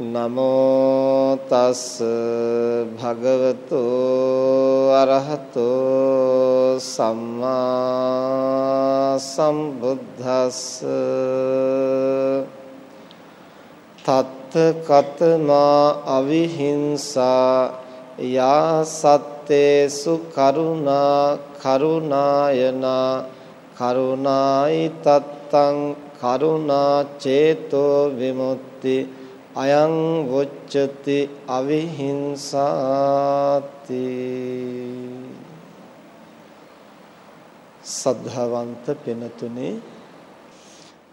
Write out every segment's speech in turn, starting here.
නමෝ තස් භගවතු අරහතෝ සම්මා සම්බුද්දස්ස තත් කතමා අවිහිංසා යා සත්තේසු කරුණා කරුණායනා කරුණායි තත්තං කරුණා චේතෝ විමුක්ති අයං වොච්චති අවිහිංසාති සද්ධාවන්ත පිනතුනේ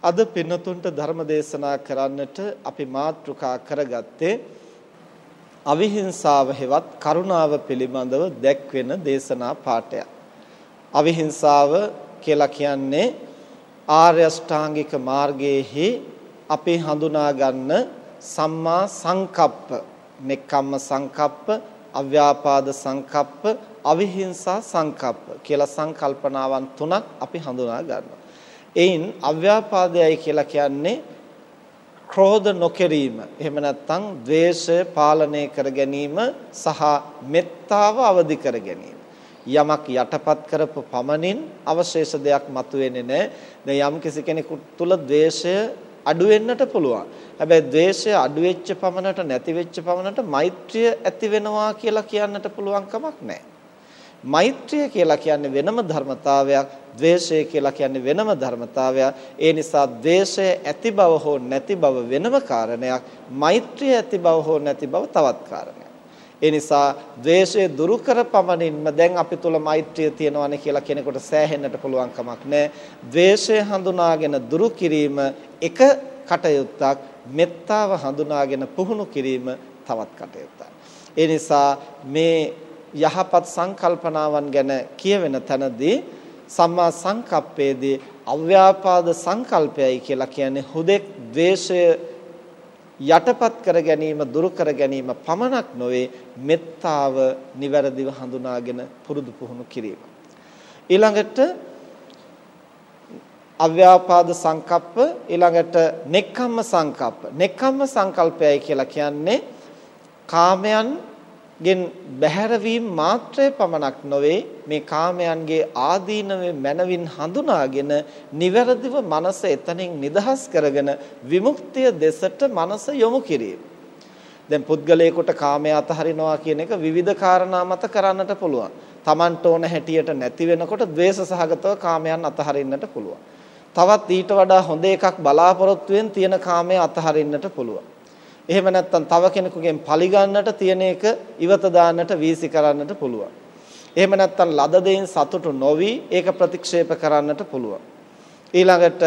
අද පිනතුන්ට ධර්ම දේශනා කරන්නට අපි මාතෘකා කරගත්තේ අවිහිංසාව හෙවත් කරුණාව පිළිබඳව දැක්වෙන දේශනා පාඩයක්. අවිහිංසාව කියලා කියන්නේ ආර්ය අෂ්ටාංගික මාර්ගයේහි අපි හඳුනා ගන්න සම්මා සංකප්ප, නෙක්ඛම්ම සංකප්ප, අව්‍යාපාද සංකප්ප, අවිහිංසා සංකප්ප කියලා සංකල්පනාවන් තුනක් අපි හඳුනා ගන්නවා. එයින් අව්‍යාපාදයයි කියලා කියන්නේ ක්‍රෝධ නොකිරීම. එහෙම නැත්නම් ද්වේෂය පාලනය කර ගැනීම සහ මෙත්තාව අවදි කර ගැනීම. යමක් යටපත් කරපු පමණින් අවශේෂ දෙයක් මතුවෙන්නේ නැහැ. දැන් යම් කිසි කෙනෙකු තුල ද්වේෂය අඩු වෙන්නට පුළුවන්. හැබැයි ද්වේෂය අඩු වෙච්ච පමණට නැති වෙච්ච පමණට මෛත්‍රිය ඇති වෙනවා කියලා කියන්නට පුළුවන් කමක් නැහැ. මෛත්‍රිය කියලා කියන්නේ වෙනම ධර්මතාවයක්, ද්වේෂය කියලා කියන්නේ වෙනම ධර්මතාවයක්. ඒ නිසා ද්වේෂය ඇති බව හෝ නැති බව වෙනම කාරණයක්, මෛත්‍රිය ඇති බව හෝ නැති බව තවත් කාරණයක්. ඒ නිසා ද්වේෂය දුරු කර පමණින්ම දැන් අපි තුල මෛත්‍රිය තියෙනවානේ කියලා කෙනෙකුට සෑහෙන්නට පුළුවන් කමක් නැහැ. ද්වේෂය හඳුනාගෙන දුරු කිරීම එක කටයුත්තක්, මෙත්තාව හඳුනාගෙන පුහුණු කිරීම තවත් කටයුත්තක්. ඒ නිසා මේ යහපත් සංකල්පනාවන් ගැන කියවෙන තැනදී සම්මා සංකප්පයේදී අව්‍යාපාද සංකල්පයයි කියලා කියන්නේ හුදෙක් ද්වේෂය යටපත් කර ගැනීම දුරු කර ගැනීම පමණක් නොවේ මෙත්තාව නිවැරදිව හඳුනාගෙන පුරුදු පුහුණු කිරීම. ඊළඟට අව්‍යාපාද සංකප්ප ඊළඟට නෙක්ඛම්ම සංකප්ප. නෙක්ඛම්ම සංකල්පයයි කියලා කියන්නේ කාමයන් ගෙන් බැහැරවීම මාත්‍රය පමණක් නොවේ මේ කාමයන්ගේ ආදීනවේ මනවින් හඳුනාගෙන නිවැරදිව මනස එතනින් නිදහස් කරගෙන විමුක්තිය දෙසට මනස යොමු කිරීම. දැන් පුද්ගලයෙකුට කාමය අතහරිනවා කියන එක විවිධ කාරණා මත කරන්නට පුළුවන්. Tamanට ඕන හැටියට නැති වෙනකොට ද්වේෂ සහගතව කාමයන් අතහරින්නට පුළුවන්. තවත් ඊට වඩා හොඳ එකක් බලාපොරොත්තුෙන් තියෙන කාමය අතහරින්නට පුළුවන්. එහෙම නැත්නම් තව කෙනෙකුගෙන් පරිගන්නට තියෙන එක ඉවත දාන්නට වීසි කරන්නට පුළුවන්. එහෙම නැත්නම් ලද දෙයින් සතුටු නොවි ඒක ප්‍රතික්ෂේප කරන්නට පුළුවන්. ඊළඟට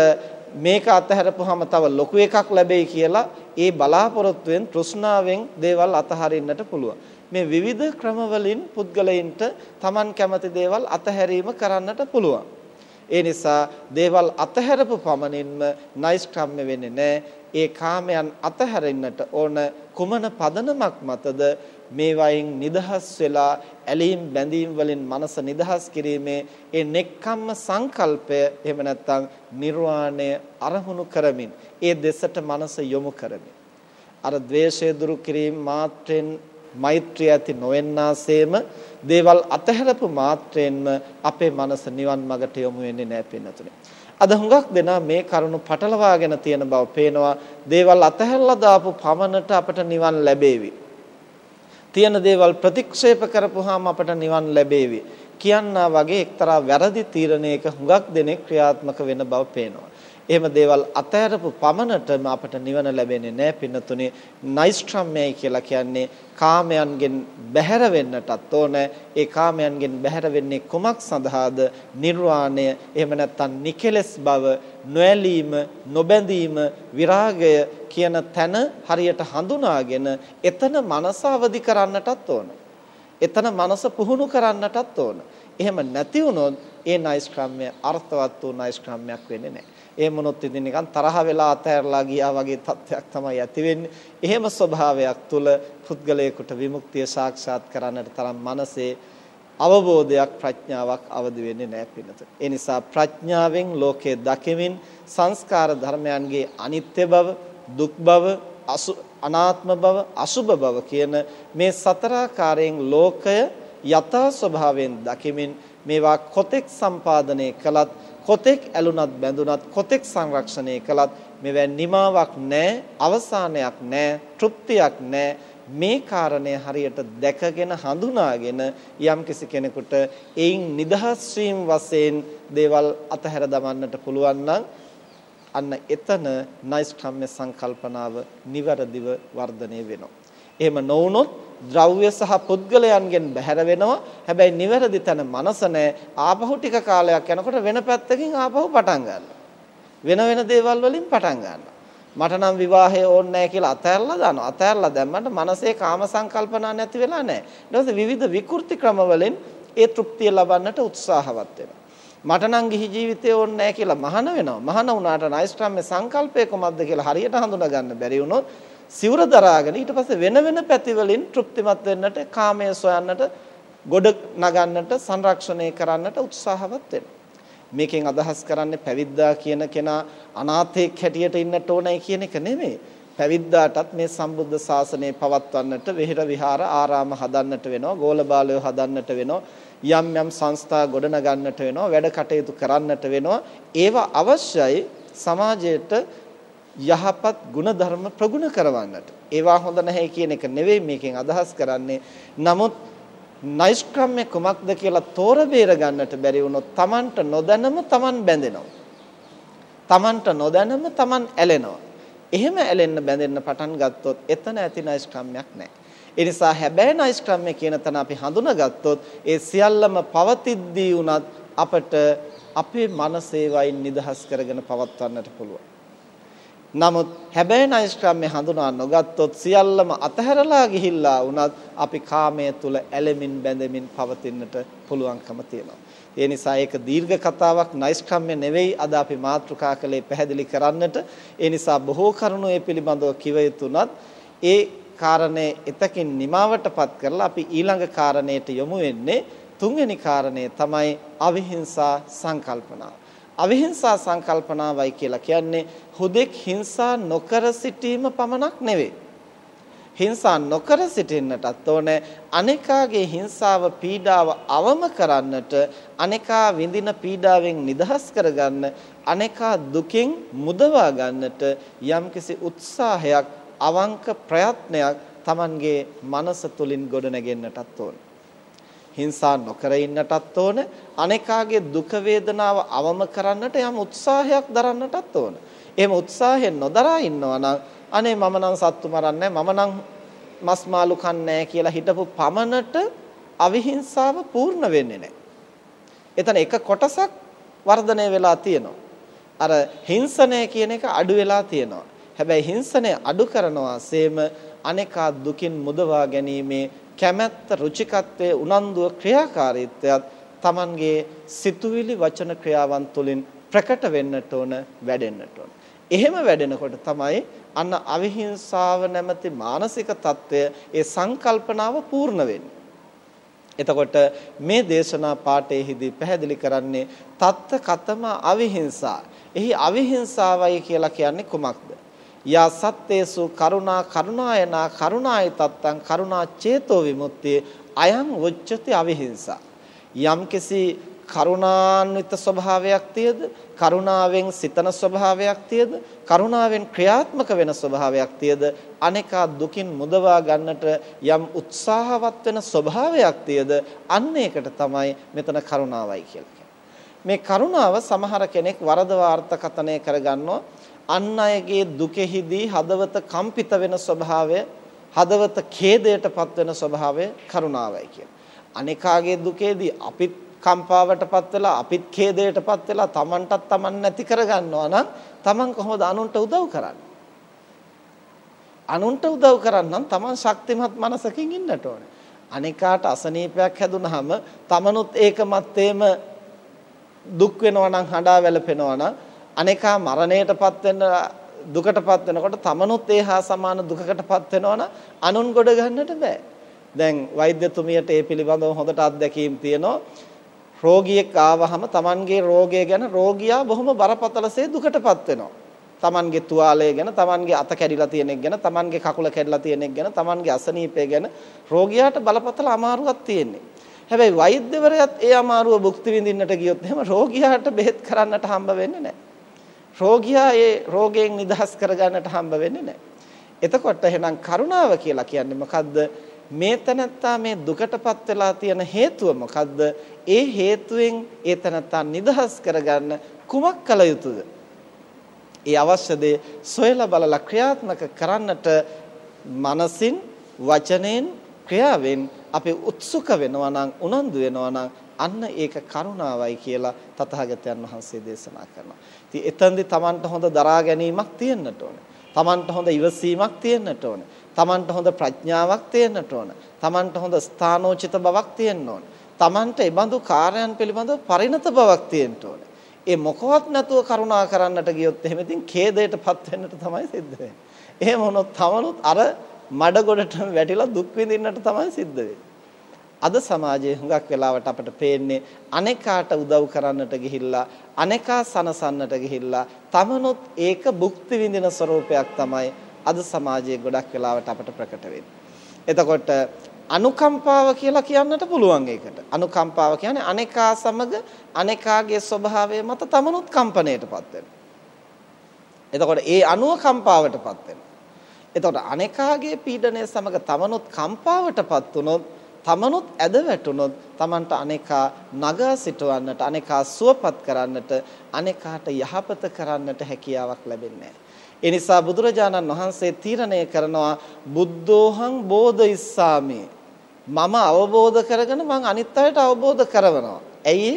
මේක අතහැරපුවාම තව ලොකු එකක් ලැබෙයි කියලා ඒ බලාපොරොත්තුෙන් තෘෂ්ණාවෙන් දේවල් අතහරින්නට පුළුවන්. මේ විවිධ ක්‍රමවලින් පුද්ගලයින්ට Taman කැමති දේවල් අතහැරීම කරන්නට පුළුවන්. ඒ නිසා දේවල් අතහැරපු පමණින්ම නයිස්ක්‍රම්‍ය වෙන්නේ නැහැ. ඒ කාමයන් අතහැරෙන්නට ඕන කුමන පදනමක් මතද මේවයින් නිදහස් වෙලා ඇලීම් බැඳීම් වලින් මනස නිදහස් කිරීමේ ඒ නෙක්ඛම්ම සංකල්පය එහෙම නැත්නම් නිර්වාණය අරමුණු කරමින් ඒ දෙසට මනස යොමු කරමින් අර ද්වේෂය දුරු කිරීම මාත්‍රෙන් මෛත්‍රිය ඇති නොවෙන්නාseම දේවල් අතහැරපු මාත්‍රයෙන්ම අපේ මනස නිවන් මඟට යොමු වෙන්නේ නැහැ පින්නතුනේ. අද හුඟක් දෙනා මේ කරුණු පටලවාගෙන තියෙන බව පේනවා. දේවල් අතහැරලා දාපු පමණට අපට නිවන් ලැබේවි. තියෙන දේවල් ප්‍රතික්ෂේප කරපුවාම අපට නිවන් ලැබේවි. කියන්නා වගේ එක්තරා වැරදි තීරණයක හුඟක් දෙනෙක් ක්‍රියාත්මක වෙන බව පේනවා. එහෙම දේවල් අතහැරපු පමණටම අපට නිවන ලැබෙන්නේ නැහැ. පින්නතුනේ නයිස්ත්‍රම්යයි කියලා කියන්නේ කාමයන්ගෙන් බැහැර වෙන්නටත් ඕන. ඒ කාමයන්ගෙන් බැහැර වෙන්නේ කුමක් සඳහාද? නිර්වාණය එහෙම නැත්නම් නිකලස් බව නොඇලීම නොබැඳීම විරාගය කියන තැන හරියට හඳුනාගෙන එතන මනස අවදි කරන්නටත් ඕන. එතන මනස පුහුණු කරන්නටත් ඕන. එහෙම නැති වුණොත් ඒ නයිස්ක්‍රම්‍ය අර්ථවත් වූ නයිස්ක්‍රම්‍යයක් වෙන්නේ නැහැ. එහෙම වුණොත් ඉතින් නිකන් තරහ වෙලා අතහැරලා ගියා වගේ තත්ත්වයක් තමයි ඇති වෙන්නේ. එහෙම ස්වභාවයක් තුල පුද්ගලයෙකුට විමුක්තිය සාක්ෂාත් කරන්නට තරම් මනසේ අවබෝධයක් ප්‍රඥාවක් අවදි වෙන්නේ නැහැ පිළිතුර. ඒ නිසා ප්‍රඥාවෙන් ලෝකේ දකිමින් සංස්කාර ධර්මයන්ගේ අනිත්‍ය බව, දුක් බව, අනාත්ම බව, අසුභ බව කියන මේ සතරාකාරයෙන් ලෝකය යථා ස්වභාවයෙන් දකිමින් මේවා කොතෙක් සම්පාදනය කළත් කොතෙක් ඇලුනත් බැඳුනත් කොතෙක් සංරක්ෂණය කළත් මෙවැනි නිමාවක් නැහැ අවසානයක් නැහැ තෘප්තියක් නැහැ මේ කාරණය හරියට දැකගෙන හඳුනාගෙන යම්කිසි කෙනෙකුට එයින් නිදහස් වීම වශයෙන් දේවල් අතහැර දමන්නට පුළුවන් නම් අන්න එතන නෛෂ්ක්‍රම්‍ය සංකල්පනාව නිවැරදිව වර්ධනය වෙනවා. එහෙම නොවුනොත් ද්‍රව්‍ය සහ පුද්ගලයන්ගෙන් බැහැර වෙනවා. හැබැයි නිවැරදි තැන මනස නැහැ. ආපහු ටික කාලයක් යනකොට වෙන පැත්තකින් ආපහු පටන් ගන්නවා. වෙන වෙන දේවල් වලින් පටන් ගන්නවා. මට නම් විවාහය ඕනේ නැහැ කියලා අතහැරලා දානවා. අතහැරලා දැම්මට මනසේ කාම සංකල්පනා නැති වෙලා නැහැ. ඊට පස්සේ විවිධ විකෘති ක්‍රම වලින් ඒ තෘප්තිය ලබන්නට උත්සාහවත් වෙනවා. මට නම් ගිහි ජීවිතය ඕනේ නැහැ කියලා මහාන වෙනවා. මහාන වුණාට නයිස්ත්‍රාම්‍ය සංකල්පය කොහොමද කියලා හරියට හඳුනා ගන්න බැරි වුණොත් සිවුර දරාගෙන ඊට පස්සේ වෙන වෙන පැති වලින් තෘප්තිමත් වෙන්නට කාමයේ සොයන්නට ගොඩ නගන්නට සංරක්ෂණය කරන්නට උත්සාහවත් වෙනවා. මේකෙන් අදහස් කරන්නේ පැවිද්දා කියන කෙනා අනාථයෙක් හැටියට ඉන්නට ඕනයි කියන එක නෙමෙයි. පැවිද්දාටත් මේ සම්බුද්ධ ශාසනය පවත්වන්නට විහෙර විහාර ආරාම හදන්නට වෙනවා, ගෝලබාලය හදන්නට වෙනවා, යම් යම් සංස්ථා ගොඩනගන්නට වෙනවා, වැඩ කටයුතු කරන්නට වෙනවා. ඒවා අවශ්‍යයි සමාජයට යහපත් ගුණධර්ම ප්‍රගුණ කරවන්නට. ඒවා හොඳ නැහැ කියන එක නෙවෙයි මේකෙන් අදහස් කරන්නේ. නමුත් නෛෂ්ක්‍රම්‍ය කුමක්ද කියලා තෝර බේර ගන්නට බැරි වුණොත් Tamanට නොදැනම Taman බැඳෙනවා. Tamanට නොදැනම Taman ඇලෙනවා. එහෙම ඇලෙන්න බැඳෙන්න පටන් ගත්තොත් එතන ඇති නෛෂ්ක්‍රම්‍යයක් නැහැ. ඒ නිසා හැබැයි නෛෂ්ක්‍රම්‍ය කියන තැන අපි හඳුනාගත්තොත් ඒ සියල්ලම පවතිද්දී උනත් අපට අපේ මනස ඒවයින් නිදහස් කරගෙන පවත්වන්නට පුළුවන්. නමුත් හැබැයි නෛෂ්ක්‍රම්‍ය හඳුනා නොගත්තොත් සියල්ලම අතහැරලා ගිහිල්ලා වුණත් අපි කාමයේ තුල ඇලෙමින් බැඳෙමින් පවතින්නට පුළුවන්කම තියෙනවා. ඒ නිසා ඒක දීර්ඝ කතාවක් නෛෂ්ක්‍රම්‍ය නෙවෙයි අද අපි මාතෘකා කළේ පැහැදිලි කරන්නට. ඒ නිසා බොහෝ කරුණු ඒ පිළිබඳව කිව යුතුනත් ඒ කාරණේ එතකින් නිමාවටපත් කරලා අපි ඊළඟ කාරණයට යොමු වෙන්නේ තුන්වෙනි කාරණය තමයි අවිහිංසා සංකල්පනාව. අවිහිංසා සංකල්පනාවයි කියලා කියන්නේ හුදෙක් හිංසා නොකර සිටීම පමණක් නෙවෙයි. හිංසා නොකර සිටින්නටත් ඕනේ අනේකාගේ හිංසාව පීඩාව අවම කරන්නට අනේකා විඳින පීඩාවෙන් නිදහස් කරගන්න අනේකා දුකින් මුදවා ගන්නට යම්කිසි උත්සාහයක් අවංක ප්‍රයත්නයක් Tamanගේ මනස තුලින් ගොඩනගෙන්නටත් ඕනේ හිංසා නොකර ඉන්නටත් ඕන අනේකාගේ දුක වේදනාව අවම කරන්නට යම් උත්සාහයක් දරන්නටත් ඕන. එහෙම උත්සාහයෙන් නොදරා ඉන්නවා නම් අනේ මම නම් සත්තු මරන්නේ මම නම් මස් මාළු කන්නේ කියලා හිටපු පමණට අවිහිංසාව පූර්ණ වෙන්නේ නැහැ. එතන එක කොටසක් වර්ධනය වෙලා තියෙනවා. අර හිංසනය කියන එක අඩු වෙලා තියෙනවා. හැබැයි හිංසනය අඩු කරනවා සේම අනේකා දුකින් මුදවා ගැනීමේ කැමැත්ත රුචිකත්වයේ උනන්දුව ක්‍රියාකාරීත්වයත් Tamanගේ සිතුවිලි වචන ක්‍රියාවන් තුළින් ප්‍රකට වෙන්නට ඕන වැඩෙන්නට ඕන. එහෙම වැඩෙනකොට තමයි අන්න අවිහිංසාව නැමැති මානසික తত্ত্বය ඒ සංකල්පනාව පූර්ණ වෙන්නේ. එතකොට මේ දේශනා පාඩයේදී පැහැදිලි කරන්නේ තත්ත කතම අවිහිංසා. එහි අවිහිංසාවයි කියලා කියන්නේ කුමක්ද? යා සත්තේසු කරුණා කරුණායනා කරුණාය තත්තං කරුණා චේතෝ විමුක්තිය අයං උච්චති අවිහිංසා. යම්කිසි කරුණාන්විත ස්වභාවයක් තියද කරුණාවෙන් සිතන ස්වභාවයක් තියද කරුණාවෙන් ක්‍රියාත්මක වෙන ස්වභාවයක් තියද අනේකා දුකින් මුදවා ගන්නට යම් උත්සාහවත් වෙන ස්වභාවයක් තියද අන්න ඒකට තමයි මෙතන කරුණාවයි කියලා මේ කරුණාව සමහර කෙනෙක් වරදවා අර්ථකථනය කරගන්නවා අන් අයගේ දුකෙහිදී හදවත කම්පිත වෙන ස්වභාවය හදවත ඛේදයටපත් වෙන ස්වභාවය කරුණාවයි කියලා. අනේකාගේ දුකේදී අපිත් කම්පාවටපත් වෙලා අපිත් ඛේදයටපත් වෙලා Tamanටත් Taman නැති කරගන්නවා නම් Taman කොහොමද අනුන්ට උදව් කරන්නේ? අනුන්ට උදව් කරන්නම් Taman ශක්තිමත් මනසකින් ඉන්නට ඕනේ. අනිකාට අසනීපයක් හැදුනහම Tamanුත් ඒක මැත්තේම දුක් වෙනවා නම් හඬා වැළපෙනවා නම් අනිකා මරණයටපත් වෙන දුකටපත් වෙනකොට Tamanුත් ඒ හා සමාන දුකකටපත් වෙනවා නම් අනුන් ගොඩ ගන්නට බෑ. දැන් වෛද්‍යතුමියට ඒ පිළිබඳව හොඳට අත්දැකීම් තියෙනවා. රෝගියෙක් ආවහම Tamanගේ රෝගය ගැන රෝගියා බොහොම බරපතලසේ දුකටපත් වෙනවා. Tamanගේ තුවාලය ගැන, Tamanගේ අත කැඩිලා තියෙන එක ගැන, Tamanගේ කකුල කැඩිලා තියෙන එක ගැන, Tamanගේ අසනීපය ගැන රෝගියාට බලපතල අමාරුවක් තියෙන්නේ. හැබැයි වෛද්‍යවරයාත් ඒ අමාරුව භුක්ති විඳින්නට ගියොත් එහෙම රෝගියාට බෙහෙත් කරන්නට හම්බ වෙන්නේ නැහැ. රෝගියා ඒ රෝගයෙන් නිදහස් කරගන්නට හම්බ වෙන්නේ නැහැ. එතකොට එහෙනම් කරුණාව කියලා කියන්නේ මොකද්ද? මේ තනත්තා මේ දුකටපත් වෙලා තියෙන හේතුව මොකද්ද? ඒ හේතුවෙන් ඒ තනත්තා නිදහස් කරගන්න කුමක් කළ යුතුද? ඒ අවශ්‍ය දේ සොයලා බලලා ක්‍රියාත්මක කරන්නට මනසින් වචනෙන් ක්‍රියාවෙන් අපි උත්සුක වෙනවා නම් උනන්දු වෙනවා නම් අන්න ඒක කරුණාවයි කියලා තථාගතයන් වහන්සේ දේශනා කරනවා. ඉතින් එතෙන්දී Tamanට හොඳ දරා ගැනීමක් තියෙන්නට ඕනේ. Tamanට හොඳ ඉවසීමක් තියෙන්නට ඕනේ. Tamanට හොඳ ප්‍රඥාවක් තියෙන්නට ඕන. Tamanට හොඳ ස්ථානෝචිත බවක් තියෙන්න ඕන. Tamanට ඒ බඳු කාර්යයන් පිළිබඳව පරිණත බවක් තියෙන්න ඕන. ඒ මොකවත් නැතුව කරුණා කරන්නට ගියොත් එහෙම ඉතින් ඛේදයටපත් වෙන්නට තමයි සිද්ධ වෙන්නේ. එහෙම වුණොත් තමනුත් අර මඩ ගොඩටම වැටිලා දුක් විඳින්නට තමයි සිද්ධ වෙන්නේ. අද සමාජයේ හුඟක් වෙලාවට අපට පේන්නේ අනේකාට උදව් කරන්නට ගිහිල්ලා අනේකා සනසන්නට ගිහිල්ලා තමනුත් ඒක භුක්ති විඳින ස්වરૂපයක් තමයි අද සමාජයේ ගොඩක් වෙලාවට අපට ප්‍රකට එතකොට අනුකම්පාව කියලා කියන්නට පුළුවන් ඒකට. අනුකම්පාව කියන්නේ අනේකා සමග අනේකාගේ ස්වභාවය මත තමනුත් කම්පණයටපත් වෙනවා. එතකොට ඒ අනුව කම්පාවටපත් වෙනවා. එතකොට අනේකාගේ පීඩනය සමග තමනුත් කම්පාවටපත් වුනොත් තමනුත් ඇද වැටුනොත් තමන්ට අනේකා නගා සිටවන්නට අනේකා සුවපත් කරන්නට අනේකාට යහපත කරන්නට හැකියාවක් ලැබෙන්නේ නැහැ. ඒ නිසා බුදුරජාණන් වහන්සේ තීරණය කරනවා බුද්ධෝහං බෝධිස්සාමි මම අවබෝධ කරගෙන මං අනිත් අයට අවබෝධ කරවනවා. ඇයි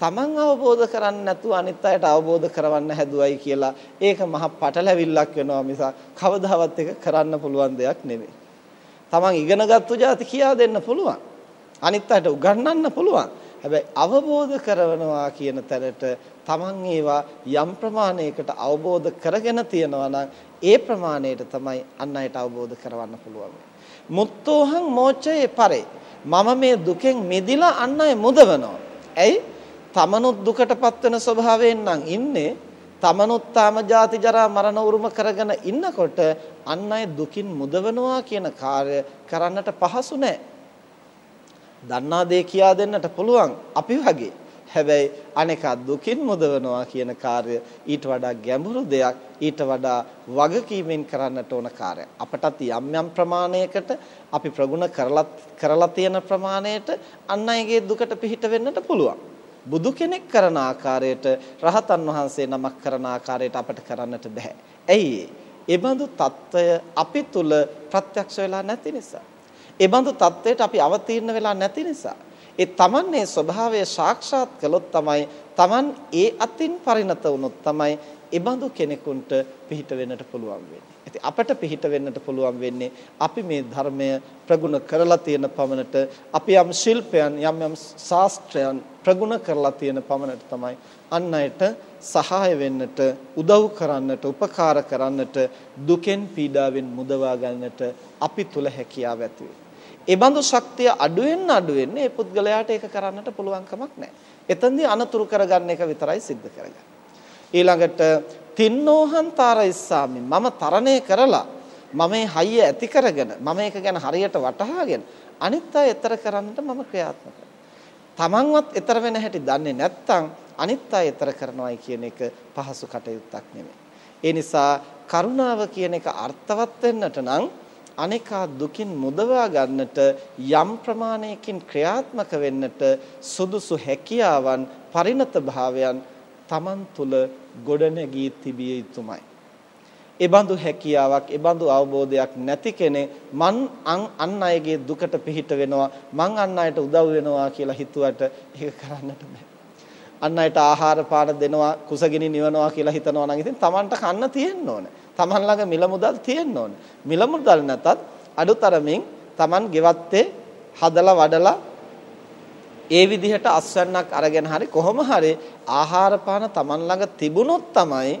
තමන් අවබෝධ කරන්නේ නැතුව අනිත් අයට අවබෝධ කරවන්න හැදුවයි කියලා ඒක මහ පටලැවිල්ලක් වෙනවා මිස කවදාවත් එක කරන්න පුළුවන් දෙයක් නෙමෙයි. තමන් ඉගෙනගත්තු જાති කියා දෙන්න පුළුවන්. අනිත් අයට උගන්වන්න පුළුවන්. හැබැයි අවබෝධ කරවනවා කියන තැනට තමන් ඒවා යම් ප්‍රමාණයකට අවබෝධ කරගෙන තියනවා නම් ඒ ප්‍රමාණයට තමයි අන් අයට අවබෝධ කරවන්න පුළුවන්. මුත්තෝහං මෝචයේ පරේ මම මේ දුකෙන් මිදිලා අන් අය මුදවනවා. ඇයි? තමනුත් දුකටපත් වෙන ස්වභාවයෙන් නම් ඉන්නේ තමනුත් තාම ජාති ජරා මරණ උරුම කරගෙන ඉන්නකොට අන් අය දුකින් මුදවනවා කියන කාර්ය කරන්නට පහසු නෑ. දන්නා දේ කියා දෙන්නට පුළුවන් අපි වගේ. හැබැයි අනේකා දුකින් මුදවනවා කියන කාර්ය ඊට වඩා ගැඹුරු දෙයක් ඊට වඩා වගකීමෙන් කරන්නට ඕන කාර්යයක්. අපටත් යම් යම් ප්‍රමාණයකට අපි ප්‍රගුණ කරලා කරලා තියෙන ප්‍රමාණයට අන් අයගේ දුකට පිහිට වෙන්නට පුළුවන්. බුදු කෙනෙක් කරන ආකාරයට රහතන් වහන්සේ නමක් කරන ආකාරයට අපට කරන්නට බෑ. ඇයි ඒ? ඒබඳු తত্ত্বය අපි තුල ප්‍රත්‍යක්ෂ වෙලා නැති නිසා. ඒබඳු తত্ত্বයට අපි අවතීර්ණ වෙලා නැති නිසා. ඒ තමන්නේ ස්වභාවය සාක්ෂාත් කළොත් තමයි තමන් ඒ අතින් පරිණත වුණොත් තමයි ඒබඳු කෙනෙකුන්ට පිහිට වෙන්නට පුළුවන් වෙන්නේ. ඉතින් අපට පිහිට වෙන්නට පුළුවන් වෙන්නේ අපි මේ ධර්මය ප්‍රගුණ කරලා තියෙන පමණට අපි යම් ශිල්පයන් යම් යම් ශාස්ත්‍රයන් ප්‍රගුණ කරලා තියෙන පමණට තමයි අන් අයට සහාය වෙන්නට උදව් කරන්නට උපකාර කරන්නට දුකෙන් පීඩාවෙන් මුදවා ගන්නට අපි තුල හැකියාව ඇති ඒ බඳු ශක්තිය අඩු වෙන්න අඩු වෙන්න ඒ පුද්ගලයාට ඒක කරන්නට පුළුවන් කමක් නැහැ. එතෙන්දී අනතුරු කරගන්න එක විතරයි සිද්ධ කරගන්නේ. ඊළඟට තින්නෝහන්තර ඉස්සාමි මම තරණය කරලා මම මේ හයිය ඇති කරගෙන මම ඒක ගැන හරියට වටහාගෙන අනිත් අය ඊතර කරන්නට මම ක්‍රියාත්මක තමන්වත් ඊතර වෙන හැටි දන්නේ නැත්නම් අනිත් අය ඊතර කරනවායි කියන එක පහසු කටයුත්තක් නෙමෙයි. ඒ නිසා කරුණාව කියන එක අර්ථවත් වෙන්නට නම් අනේකා දුකින් මුදවා ගන්නට යම් ප්‍රමාණයකින් ක්‍රියාත්මක වෙන්නට සුදුසු හැකියාවන් පරිණත භාවයන් Taman තුල ගොඩනැගී තිබිය යුතුමයි. ඒබඳු හැකියාවක්, ඒබඳු අවබෝධයක් නැති කෙනෙක් මං අන් අයගේ දුකට පිහිට වෙනවා, මං අන් අයට උදව් වෙනවා කියලා හිතුවට ඒක කරන්නට බෑ. අන් අයට ආහාර පාන දෙනවා, කුසගිනි නිවනවා කියලා හිතනවා නම් ඉතින් Tamanට කන්න තියෙන්න ඕනේ. Taman ළඟ මිල මුදල් තියෙන්න ඕනේ. මිල මුදල් නැතත් අඩුතරමින් Taman ගෙවත්තේ හදලා වඩලා ඒ විදිහට අස්වැන්නක් අරගෙන හරි කොහොම හරි ආහාර පාන Taman ළඟ තිබුණොත් තමයි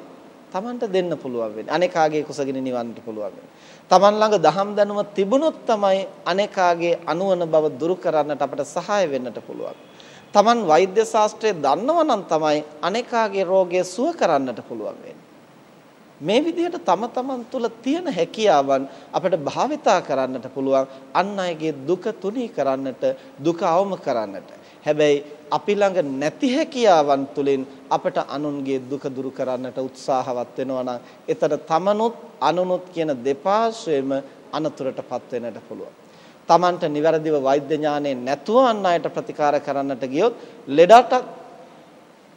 Tamanට දෙන්න පුළුවන් වෙන්නේ. අනේකාගේ කුසගින නිවන්නට පුළුවන් වෙන්නේ. Taman ළඟ දහම් දැනුම තිබුණොත් තමයි අනේකාගේ අනුවන බව දුරු කරන්නට අපට සහාය වෙන්නට පුළුවන්. Taman වෛද්‍ය ශාස්ත්‍රය දන්නව නම් තමයි අනේකාගේ රෝගය සුව කරන්නට පුළුවන් වෙන්නේ. මේ විදිහට තම තමන් තුළ තියෙන හැකියාවන් අපිට භාවිතා කරන්නට පුළුවන් අන් අයගේ දුක තුනී කරන්නට දුක අවම කරන්නට. හැබැයි අපි ළඟ නැති හැකියාවන් තුලින් අපට අනුන්ගේ දුක දුරු කරන්නට උත්සාහවත් වෙනවා නම් එතන තමනුත් අනුනුත් කියන දෙපාර්ශ්වයම අනතුරටපත් වෙන්නට පුළුවන්. Tamanට නිවැරදිව වෛද්‍ය ඥානෙ නැතුව අන් අයට ප්‍රතිකාර කරන්නට ගියොත් ලෙඩට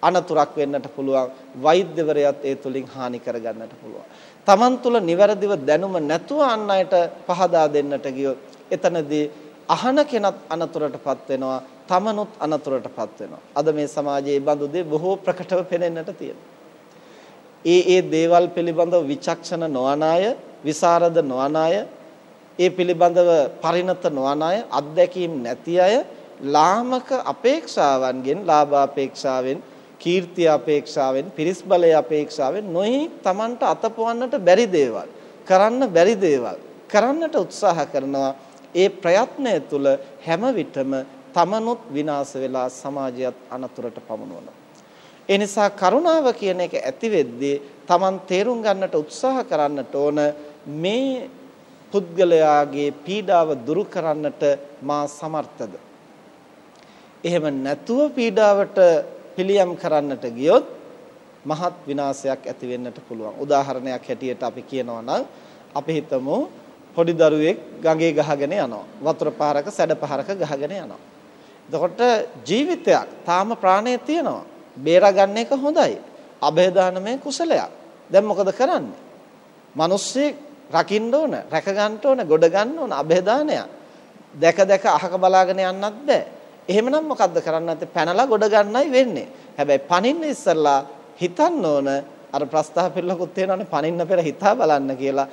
අනතුරක් වෙන්නට පුළුවන් වෛද්‍යවරයාත් ඒ තුලින් හානි කරගන්නට පුළුවන්. Taman තුල නිවැරදිව දැනුම නැතුව අන් අයට පහදා දෙන්නට ගියොත් එතනදී අහන කෙනත් අනතුරටපත් වෙනවා තමනුත් අනතුරටපත් වෙනවා. අද මේ සමාජයේ බඳු දේ බොහෝ ප්‍රකටව පෙනෙන්නට තියෙනවා. ඒ ඒ දේවල් පිළිබඳව විචක්ෂණ නොවන අය, විසරද නොවන අය, ඒ පිළිබඳව පරිණත නොවන අය, අත්දැකීම් නැති අය ලාමක අපේක්ෂාවන්ගෙන් ලාභ අපේක්ෂාවෙන් කීර්තිය අපේක්ෂාවෙන් පිරිස් බලය අපේක්ෂාවෙන් නොහි Tamanට අතපවන්නට බැරි දේවල් කරන්න බැරි දේවල් කරන්නට උත්සාහ කරනවා. ඒ ප්‍රයත්නය තුළ හැම විටම තමනුත් විනාශ වෙලා සමාජයත් අනතුරට පමුණවනවා. ඒ නිසා කරුණාව කියන එක ඇති වෙද්දී Taman තේරුම් ගන්නට උත්සාහ කරන්නට ඕන මේ පුද්ගලයාගේ පීඩාව දුරු කරන්නට මා සමර්ථද? එහෙම නැතුව පීඩාවට පිළියම් කරන්නට ගියොත් මහත් විනාශයක් ඇති වෙන්නට පුළුවන්. උදාහරණයක් හැටියට අපි කියනවා නම් අපි හිතමු පොඩි දරුවෙක් ගඟේ ගහගෙන යනවා. වතුර පාරක සැඩ පහරක ගහගෙන යනවා. එතකොට ජීවිතයක් තාම ප්‍රාණය තියෙනවා. බේරගන්න එක හොඳයි. અભේදානමය කුසලයක්. දැන් මොකද කරන්නේ? මිනිස්සෙක් රකින්න ඕන, රැක ගන්න ඕන, ගොඩ ගන්න ඕන અભේදානයක්. දැක දැක අහක බලාගෙන යන්නත් බෑ. එහෙමනම් මොකද්ද කරන්න නැත්තේ පැනලා ගොඩ ගන්නයි වෙන්නේ. හැබැයි පනින්න ඉස්සලා හිතන්න ඕන අර ප්‍රස්තාව පිළිලකුත් තියෙනවානේ පනින්න පෙර හිතා බලන්න කියලා.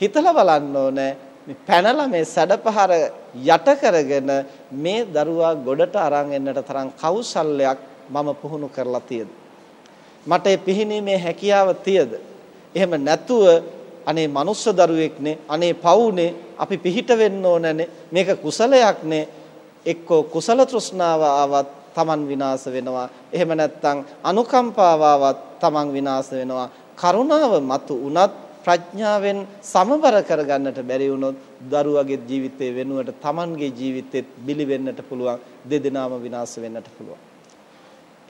හිතලා බලන්න ඕන මේ පැනලා මේ සැඩපහර යට කරගෙන මේ දරුවා ගොඩට අරන් එන්නට තරම් කෞශල්‍යයක් මම පුහුණු කරලා තියෙද. මට ඒ පිහිනීමේ හැකියාව තියද. එහෙම නැතුව අනේ මනුස්ස දරුවෙක්නේ අනේ පවුනේ අපි පිහිට වෙන්න ඕනනේ මේක කුසලයක්නේ එක්කෝ කුසල තෘෂ්ණාව ආවත් Taman විනාශ වෙනවා. එහෙම නැත්නම් අනුකම්පාව ආවත් Taman විනාශ වෙනවා. කරුණාව මතු උනත් ප්‍රඥාවෙන් සමබර කරගන්නට බැරි වුණොත් දරුවගේ ජීවිතේ වෙනුවට Tamanගේ ජීවිතෙත් බිලි වෙන්නට පුළුවන්. දෙදෙනාම විනාශ වෙන්නට පුළුවන්.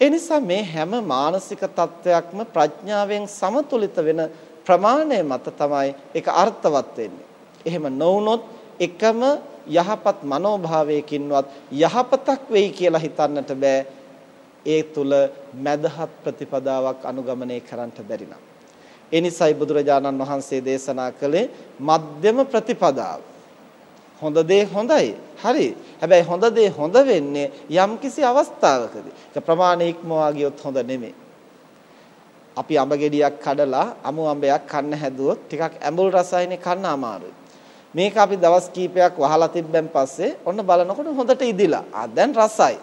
ඒ නිසා මේ හැම මානසික තත්වයක්ම ප්‍රඥාවෙන් සමතුලිත වෙන ප්‍රමාණය මත තමයි ඒක අර්ථවත් වෙන්නේ. එහෙම නොවුනොත් එකම යහපත් මනෝභාවයකින්වත් යහපතක් වෙයි කියලා හිතන්නට බෑ. ඒ තුල මදහත් ප්‍රතිපදාවක් අනුගමනය කරන්නට බැරි නම්. ඒ නිසායි බුදුරජාණන් වහන්සේ දේශනා කළේ මධ්‍යම ප්‍රතිපදාව. හොඳ දේ හොඳයි. හරි. හැබැයි හොඳ දේ හොඳ වෙන්නේ යම්කිසි අවස්ථාවකදී. ඒක ප්‍රමාණ ඉක්මවා ගියොත් හොඳ නෙමෙයි. අපි අඹ ගෙඩියක් කඩලා අමු අඹයක් කන්න හැදුවොත් ටිකක් ඇඹුල් රසයිනේ කන්න අමාරුයි. මේක අපි දවස් කීපයක් වහලා තිබ්බෙන් පස්සේ ඔන්න බලනකොට හොඳට ඉදිලා. ආ දැන් රසයි.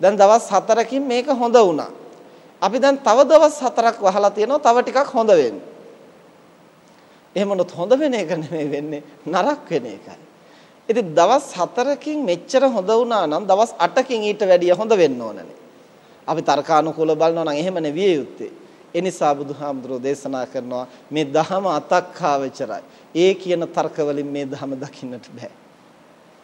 දැන් දවස් 4කින් මේක හොඳ වුණා. අපි දැන් තව දවස් 4ක් වහලා තියෙනවා තව ටිකක් හොඳ වෙන්න. එහෙමනොත් හොඳ වෙන එක නෙමෙයි වෙන්නේ නරක වෙන එකයි. ඉතින් දවස් 4කින් මෙච්චර හොඳ වුණා නම් දවස් 8කින් ඊට වැඩිය හොඳ වෙන්න ඕනනේ. අපි තර්කානුකූල බලනවා නම් එහෙම නෙවිය යුත්තේ. ඒ නිසා බුදුහාමුදුරෝ දේශනා කරනවා මේ දහම අතක්ඛාවචරයි. ඒ කියන තර්ක වලින් මේ දහම දකින්නට බෑ.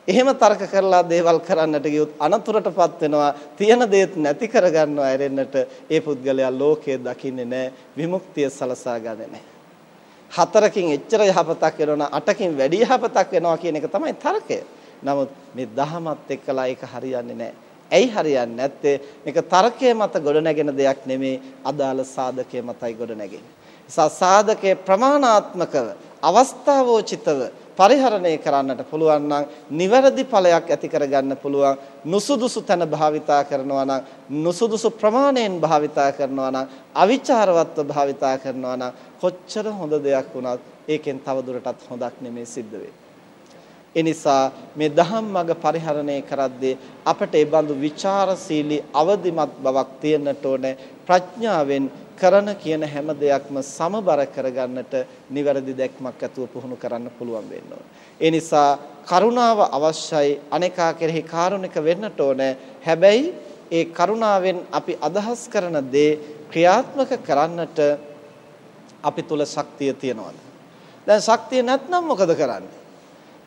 එහෙම තර්ක කරලා දේවල් කරන්නට ගියොත් අනතුරටපත් වෙනවා තියෙන දේත් නැති කරගන්නවා ඇරෙන්නට ඒ පුද්ගලයා ලෝකය දකින්නේ නැහැ විමුක්තිය සලසා ගන්නේ නැහැ හතරකින් එච්චර යහපතක් වෙනවා අටකින් වැඩි යහපතක් වෙනවා කියන එක තමයි තර්කය. නමුත් මේ දහමත් එක්කලා ඒක හරියන්නේ නැහැ. ඇයි හරියන්නේ නැත්තේ? මේක තර්කයේ මත ගොඩනැගෙන දෙයක් නෙමේ අදාළ සාධකයේ මතයි ගොඩනැගෙන්නේ. නිසා සාධකයේ ප්‍රමාණාත්මකව අවස්ථාවෝචිතව පරිහරණය කරන්නට පුළුවන් නම් නිවැරදි ඵලයක් ඇති කරගන්න පුළුවන් නුසුදුසු තැන භාවිතා කරනවා නම් නුසුදුසු ප්‍රමාණයෙන් භාවිතා කරනවා නම් අවිචාරවත්ව භාවිතා කරනවා නම් කොච්චර හොඳ දෙයක් වුණත් ඒකෙන් තවදුරටත් හොදක් නෙමෙයි සිද්ධ වෙන්නේ එනිසා මේ දහම් මඟ පරිහරණය කරද්දී අපට ඒ බඳු ਵਿਚාරශීලී අවදිමත් බවක් තියෙන්නට ඕනේ ප්‍රඥාවෙන් කරන කියන හැම දෙයක්ම සමබර කරගන්නට නිවැරදි දැක්මක් ඇතුව පුහුණු කරන්න පුළුවන් වෙන්න ඒ නිසා කරුණාව අවශ්‍යයි අනේකා කෙරෙහි කාරුණික වෙන්නට ඕනේ. හැබැයි ඒ කරුණාවෙන් අපි අදහස් කරන දේ ක්‍රියාත්මක කරන්නට අපි තුල ශක්තිය තියනවාද? දැන් ශක්තිය නැත්නම් මොකද කරන්නේ?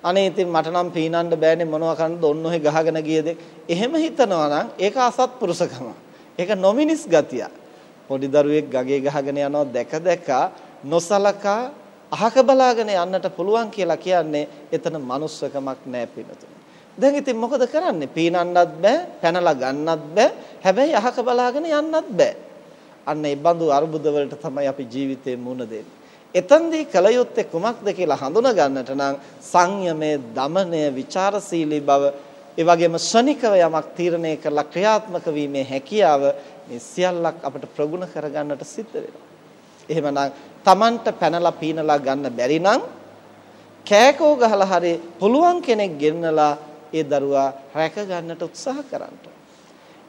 අනේ ඉතින් මට නම් පීනන්න බෑනේ මොනවා කරන්නද? ඔන්න ඔහෙ ගහගෙන ගියද? එහෙම හිතනවා නම් ඒක අසත්පුරුෂකම. ඒක නොමිනිස් ගතිය. පොඩි දරුවෙක් ගගේ ගහගෙන යනවා දැක දැක නොසලකා අහක බලාගෙන යන්නට පුළුවන් කියලා කියන්නේ එතන manussකමක් නෑ පිනතුනේ දැන් ඉතින් මොකද කරන්නේ? පීනන්නත් බෑ පැනලා ගන්නත් බෑ. හැබැයි අහක බලාගෙන යන්නත් බෑ. අන්න ඒ බඳු අරුබුද වලට තමයි අපි ජීවිතේ මුණ දෙන්නේ. එතෙන්දී කල යුත්තේ කුමක්ද කියලා හඳුනා ගන්නට නම් සංයමය, දමනය, ਵਿਚාරශීලී බව, ඒ වගේම ශනිකව යමක් තීරණය කරලා ක්‍රියාත්මක වීමේ හැකියාව මේ සියල්ලක් අපිට ප්‍රගුණ කරගන්නට සිද්ධ වෙනවා. එහෙමනම් Tamanට පැනලා පීනලා ගන්න බැරි නම් කෑකෝ ගහලා හරි පුළුවන් කෙනෙක් ගෙන්නලා ඒ දරුවා රැක ගන්නට උත්සාහ කරන්න.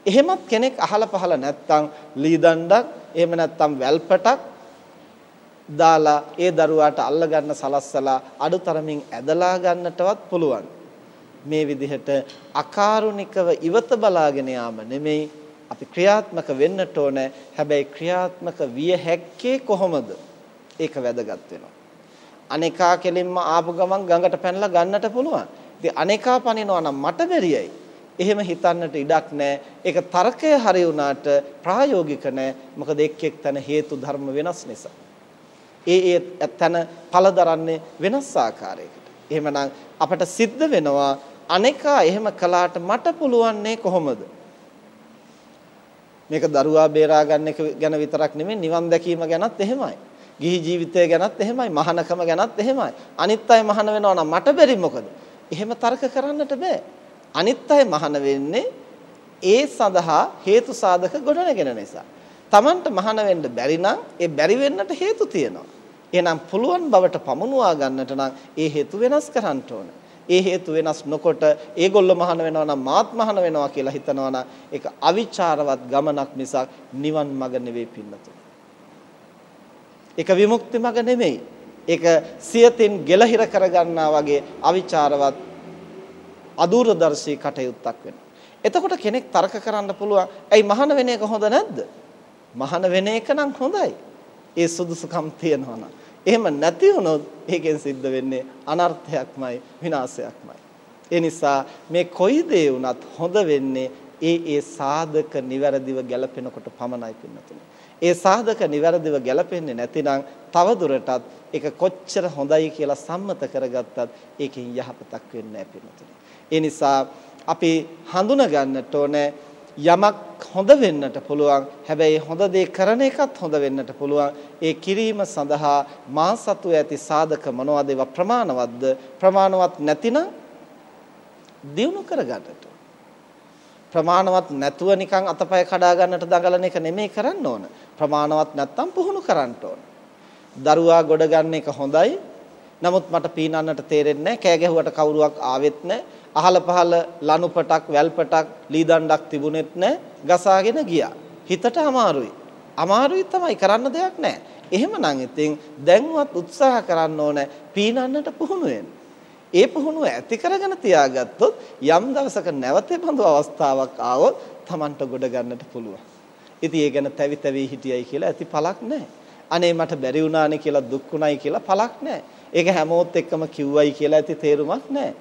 එහෙමත් කෙනෙක් අහලා පහලා නැත්තම් ලී දණ්ඩක් එහෙම නැත්තම් වැල්පටක් දාලා ඒ දරුවාට අල්ල ගන්න සලස්සලා අඩුතරමින් ඇදලා ගන්නටවත් පුළුවන්. මේ විදිහට අකාරුණිකව ඉවත බලාගෙන යාම නෙමෙයි අපි ක්‍රියාත්මක වෙන්නට ඕන. හැබැයි ක්‍රියාත්මක විය හැක්කේ කොහොමද? ඒක වැදගත් වෙනවා. අනේකා කෙලින්ම ආපු ගමන් ගඟට පැනලා ගන්නට පුළුවන්. ඉතින් අනේකා පනිනවා නම් මට බැරියයි. එහෙම හිතන්නට ඉඩක් නැහැ. ඒක තර්කය හරි වුණාට ප්‍රායෝගික නැහැ. මොකද එක් එක් තැන හේතු ධර්ම වෙනස් නිසා. ඒ ඒ තන ඵල දරන්නේ වෙනස් ආකාරයකට. එහෙමනම් අපට සිද්ධ වෙනවා අනේකා එහෙම කළාට මට පුළුවන්නේ කොහොමද? මේක දරුවා බේරා ගන්න එක ගැන විතරක් නෙමෙයි නිවන් දැකීම ගැනත් එහෙමයි. ගිහි ජීවිතය ගැනත් එහෙමයි. මහානකම ගැනත් එහෙමයි. අනිත් අය මහාන වෙනවා නම් මට බැරි මොකද? එහෙම තර්ක කරන්නට බෑ. අනිත් අය මහාන වෙන්නේ ඒ සඳහා හේතු සාධක ගොඩනගෙන නිසා. Tamanට මහාන වෙන්න බැරි නම් ඒ බැරි වෙන්නට හේතු තියෙනවා. එහෙනම් පුළුවන් බවට පමුණුවා ගන්නට නම් ඒ හේතු වෙනස් කරන්න ඕන. ඒ හේතු වෙනස් නොකොට ඒගොල්ලෝ මහාන වෙනවා නම් මාත් මහාන වෙනවා කියලා හිතනවා නම් ඒක අවිචාරවත් ගමනක් මිසක් නිවන් මඟ නෙවෙයි පින්නතුනි. ඒක විමුක්ති මඟ නෙමෙයි. ඒක සියතින් ගෙලහිර කරගන්නා වගේ අවිචාරවත් අදූරදර්ශී කටයුත්තක් වෙනවා. එතකොට කෙනෙක් තර්ක කරන්න පුළුවන්. "ඇයි මහාන වෙන එක හොඳ නැද්ද?" මහාන වෙන එක නම් හොඳයි. ඒ සුදුසුකම් තියෙනවා නම් එහෙම නැති වුණොත් ඒකෙන් සිද්ධ වෙන්නේ අනර්ථයක්මයි විනාශයක්මයි. ඒ නිසා මේ කොයි දේ වුණත් හොඳ වෙන්නේ ඒ ඒ සාධක નિවරදිව ගැලපෙනකොට පමණයි පින්නතුනේ. ඒ සාධක નિවරදිව ගැලපෙන්නේ නැතිනම් තව දුරටත් ඒක කොච්චර හොඳයි කියලා සම්මත කරගත්තත් ඒකෙන් යහපතක් වෙන්නේ නැහැ පින්නතුනේ. ඒ නිසා අපි හඳුනා ගන්නට ඕනේ යමක් හොඳ වෙන්නට පුළුවන්. හැබැයි හොඳ දේ කරන එකත් හොඳ වෙන්නට පුළුවන්. ඒ කිරීම සඳහා මා සතු ඇති සාධක මොනවද ඒවා ප්‍රමාණවත්ද? ප්‍රමාණවත් නැතිනම් දිනු කරගන්නට. ප්‍රමාණවත් නැතුව නිකන් අතපය කඩා ගන්නට දඟලන එක නෙමෙයි කරන්න ඕන. ප්‍රමාණවත් නැත්තම් පුහුණු කරන්න ඕන. දරුවා ගොඩ ගන්න එක හොඳයි. නමුත් මට පීනන්නට තේරෙන්නේ නැහැ. කෑ ගැහුවට කවුරුවක් ආවෙත් නැහැ. අහල පහල ලනුපටක්, වැල්පටක්, ලී දණ්ඩක් තිබුණෙත් නැහැ. ගසාගෙන ගියා. හිතට අමාරුයි. අමාරුයි තමයි කරන්න දෙයක් නැහැ. එහෙමනම් ඉතින් දැන්වත් උත්සාහ කරන්න ඕන පීනන්නට පුහුණු වෙන්න. ඒ පුහුණුව ඇති කරගෙන තියාගත්තොත් යම් දවසක නැවතේ බඳු අවස්ථාවක් ආවොත් Tamanට ගොඩ ගන්නට පුළුවන්. ඉතින් ඒ ගැන තැවි තැවි හිටියයි කියලා ඇති පළක් නැහැ. අනේ මට බැරි වුණානේ කියලා දුක් වුණයි කියලා පළක් නැහැ. ඒක හැමෝත් එක්කම කිව්වයි කියලා ඇති තේරුමක් නැහැ.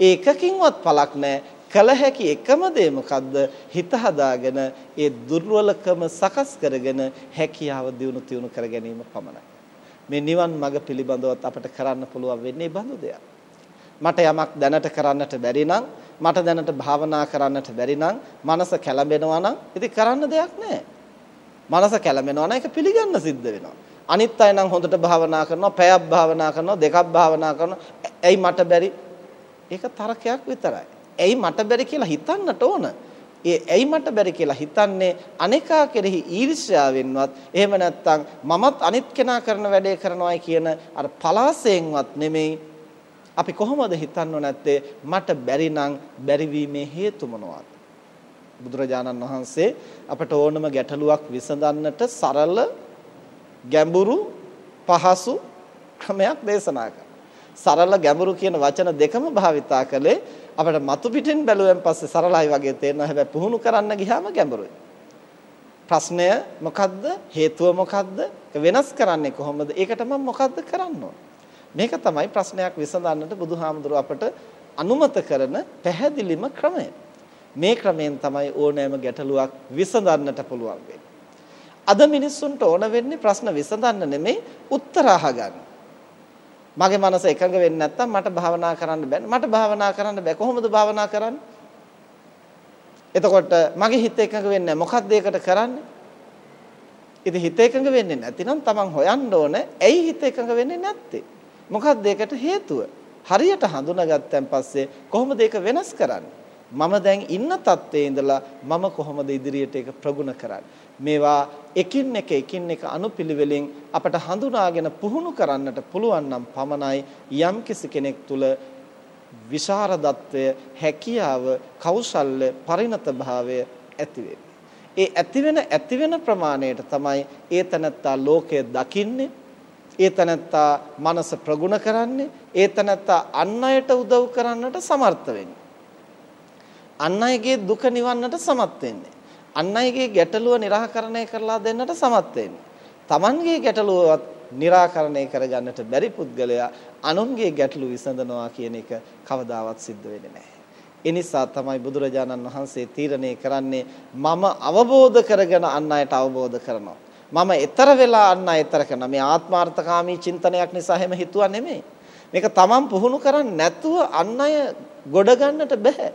ඒකකින්වත් පළක් නැහැ. කල හැකි එකම දේ මොකද්ද? හිත හදාගෙන ඒ දුර්වලකම සකස් කරගෙන හැකියාව දියුණු තියුණු කර ගැනීම පමණයි. මේ නිවන් මඟ පිළිබඳවත් අපට කරන්න පුළුවන් වෙන්නේ බඳු දෙයක්. මට යමක් දැනට කරන්නට බැරි නම් මට දැනට භාවනා කරන්නට බැරි නම් මනස කැළඹෙනවා නම් ඉතින් කරන්න දෙයක් නැහැ. මනස කැළඹෙනවා නම් ඒක පිළිගන්න සිද්ධ වෙනවා. අනිත් අය නම් හොඳට භාවනා කරනවා, පැයක් භාවනා කරනවා, දෙකක් භාවනා කරනවා. ඇයි මට බැරි? ඒක තරකයක් විතරයි. ඇයි මට බැරි කියලා හිතන්නට ඕන. ඒ ඇයි මට බැරි කියලා හිතන්නේ අනේකා කෙරෙහි ඊර්ෂ්‍යාවෙන්වත් එහෙම නැත්නම් මමත් අනිත් කෙනා කරන වැඩේ කරනවායි කියන අර පලාසයෙන්වත් නෙමෙයි අපි කොහොමද හිතන්නව නැත්තේ මට බැරි නම් බැරිවීමේ හේතු මොනවද බුදුරජාණන් වහන්සේ අපට ඕනම ගැටලුවක් විසඳන්නට සරල ගැඹුරු පහසු ක්‍රමයක් දේශනා කළා. සරල ගැඹුරු කියන වචන දෙකම භාවිතා කළේ අපිට මතු පිටින් බැලුවෙන් පස්සේ සරලයි වගේ තේරෙනවා. හැබැයි පුහුණු කරන්න ගියාම ගැඹුරුයි. ප්‍රශ්නය මොකද්ද? හේතුව මොකද්ද? වෙනස් කරන්නේ කොහොමද? ඒකට මම මොකද්ද කරන්න ඕන? මේක තමයි ප්‍රශ්නයක් විසඳන්නට බුදුහාමුදුරුව අපට අනුමත කරන පැහැදිලිම ක්‍රමය. මේ ක්‍රමයෙන් තමයි ඕනෑම ගැටලුවක් විසඳන්නට පුළුවන් අද මිනිස්සුන්ට ඕන වෙන්නේ ප්‍රශ්න විසඳන්න නෙමෙයි උත්තර අහගන්න. මගේ මනස එකඟ වෙන්නේ නැත්තම් මට භාවනා කරන්න බෑ. මට භාවනා කරන්න බෑ. කොහොමද භාවනා කරන්නේ? එතකොට මගේ හිත එකඟ වෙන්නේ මොකක්ද ඒකට කරන්නේ? ඉතින් හිත එකඟ වෙන්නේ නැතිනම් Taman හොයන්න ඕන ඇයි හිත එකඟ වෙන්නේ නැත්තේ? මොකක්ද ඒකට හේතුව? හරියට හඳුනාගත්තන් පස්සේ කොහොමද ඒක වෙනස් කරන්නේ? මම දැන් ඉන්න තත්ත්වයේ ඉඳලා මම කොහොමද ඉදිරියට ඒක ප්‍රගුණ කරන්නේ? මේවා එකින් එක එකින් එක අනුපිළිවෙලින් අපට හඳුනාගෙන පුහුණු කරන්නට පුළුවන් නම් පමණයි යම්කිසි කෙනෙක් තුල විශාරදත්වය, හැකියාව, කෞශල්‍ය, පරිණත භාවය ඇති ඒ ඇති වෙන ඇති වෙන ප්‍රමාණයට තමයි ඒ තනත්තා ලෝකය දකින්නේ ඒ තනත්තා මනස ප්‍රගුණ කරන්නේ ඒ තනත්තා අන් අයට උදව් කරන්නට සමර්ථ වෙන්නේ. අන් අයගේ දුක නිවන්නට සමත් වෙන්නේ. අන් අයගේ ගැටලුව निराකරණය කරලා දෙන්නට සමත් වෙන්නේ. Tamanගේ ගැටලුවවත් निराකරණය කරගන්නට බැරි පුද්ගලයා අනුන්ගේ ගැටලු විසඳනවා කියන එක කවදාවත් සිද්ධ වෙන්නේ නැහැ. ඒ නිසා තමයි බුදුරජාණන් වහන්සේ තීරණය කරන්නේ මම අවබෝධ කරගෙන අන් අයට අවබෝධ කරනවා. මම ඊතර වෙලා අන් අයතර කරන මේ ආත්මార్థකාමී චින්තනයක් නිසා හැම හිතුවා නෙමෙයි. මේක තමන් පුහුණු කරන්නේ නැතුව අන් අය ගොඩ ගන්නට බෑ.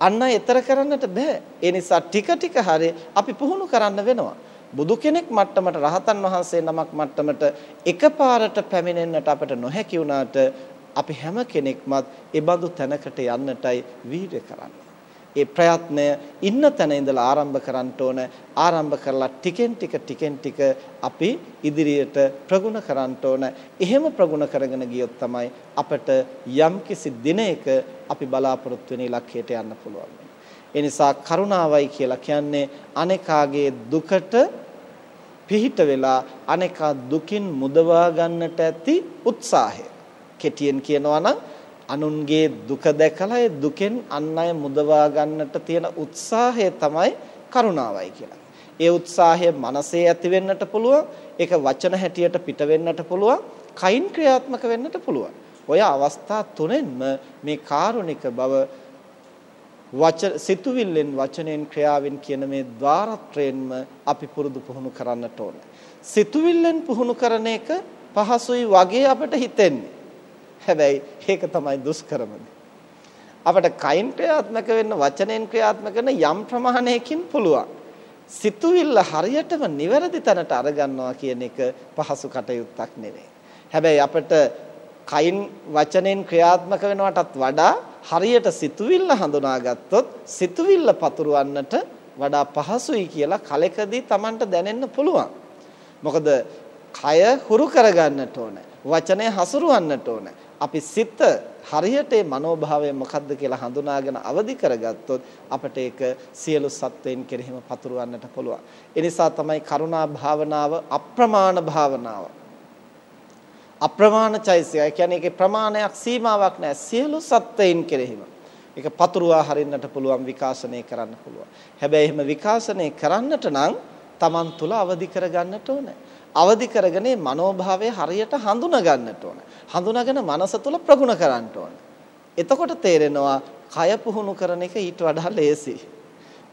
අන්න ඊතර කරන්නට බෑ. ඒ නිසා ටික ටික හරි අපි පුහුණු කරන්න වෙනවා. බුදු කෙනෙක් මට්ටමට රහතන් වහන්සේ නමක් මට්ටමට එකපාරට පැමිණෙන්නට අපට නොහැකි වුණාට අපි හැම කෙනෙක්මත් ඒ බඳු තැනකට යන්නටයි වීර්ය කරන්නේ. ඒ ප්‍රයත්නය ඉන්න තැන ඉඳලා ආරම්භ කරන්න ඕන. ආරම්භ කරලා ටිකෙන් ටික ටිකෙන් ටික අපි ඉදිරියට ප්‍රගුණ කරන්න ඕන. එහෙම ප්‍රගුණ කරගෙන ගියොත් තමයි අපට යම්කිසි දිනයක අපි බලාපොරොත්තු වෙන ඉලක්කයට යන්න පුළුවන්. ඒ නිසා කරුණාවයි කියලා කියන්නේ අනේකාගේ දුකට පිහිට වෙලා අනේකා දුකින් මුදවා ගන්නට ඇති උත්සාහය. කෙටියෙන් කියනවා නම් අනුන්ගේ දුක දැකලා ඒ දුකෙන් අන් අය මුදවා ගන්නට තියෙන උත්සාහය තමයි කරුණාවයි කියලා. ඒ උත්සාහය මනසේ ඇති වෙන්නට පුළුවන්, ඒක වචන හැටියට පිට වෙන්නට පුළුවන්, කයින් ක්‍රියාත්මක වෙන්නට පුළුවන්. ඔය අවස්ථා තුනෙන්ම මේ කාරුණික බව වචන සිතුවිල්ලෙන් වචනෙන් ක්‍රියාවෙන් කියන මේ ద్వාරත්‍රයෙන්ම අපි පුරුදු පුහුණු කරන්නට ඕනේ. සිතුවිල්ලෙන් පුහුණු කරන එක පහසුයි වගේ අපිට හිතෙන්නේ. හැබැයි ඒක තමයි දුෂ්කරම අපිට කයින් ක්‍රියාත්මක වෙන්න වචනෙන් ක්‍රියාත්මක කරන යම් ප්‍රමාණයකින් පුළුවන්. සිතුවිල්ල හරියටම නිවැරදි තැනට අරගන්නවා කියන එක පහසු කටයුත්තක් නෙවෙයි. හැබැයි අපිට කයින් වචනෙන් ක්‍රියාත්මක වෙනවටත් වඩා හරියට සිතුවිල්ල හඳුනාගත්තොත් සිතුවිල්ල පතුරවන්නට වඩා පහසුයි කියලා කලකදී Tamanට දැනෙන්න පුළුවන්. මොකද කය හුරු කරගන්නට ඕන. වචනය හසුරවන්නට ඕන. අපි සිත හරියට මේ මනෝභාවය මොකද්ද කියලා හඳුනාගෙන අවදි කරගත්තොත් අපට ඒක සියලු සත්වයන් කෙරෙහිම පතුරවන්නට පුළුවන්. ඒ නිසා තමයි කරුණා භාවනාව අප්‍රමාණ භාවනාව. අප්‍රමාණ චෛසිකය. ඒ කියන්නේ ඒකේ ප්‍රමාණයක් සීමාවක් නැහැ. සියලු සත්වයන් කෙරෙහිම. ඒක පතුරුවා හරින්නට පුළුවන් විකාශනය කරන්න පුළුවන්. හැබැයි එහෙම විකාශනය කරන්නට නම් Taman තුල අවදි කරගන්නට ඕනේ. අවදි කරගෙන මනෝභාවය හරියට හඳුනා ගන්නට ඕන. හඳුනාගෙන මනස තුල ප්‍රගුණ කරන්න ඕන. එතකොට තේරෙනවා කය පුහුණු කරන එක ඊට වඩා ලේසි.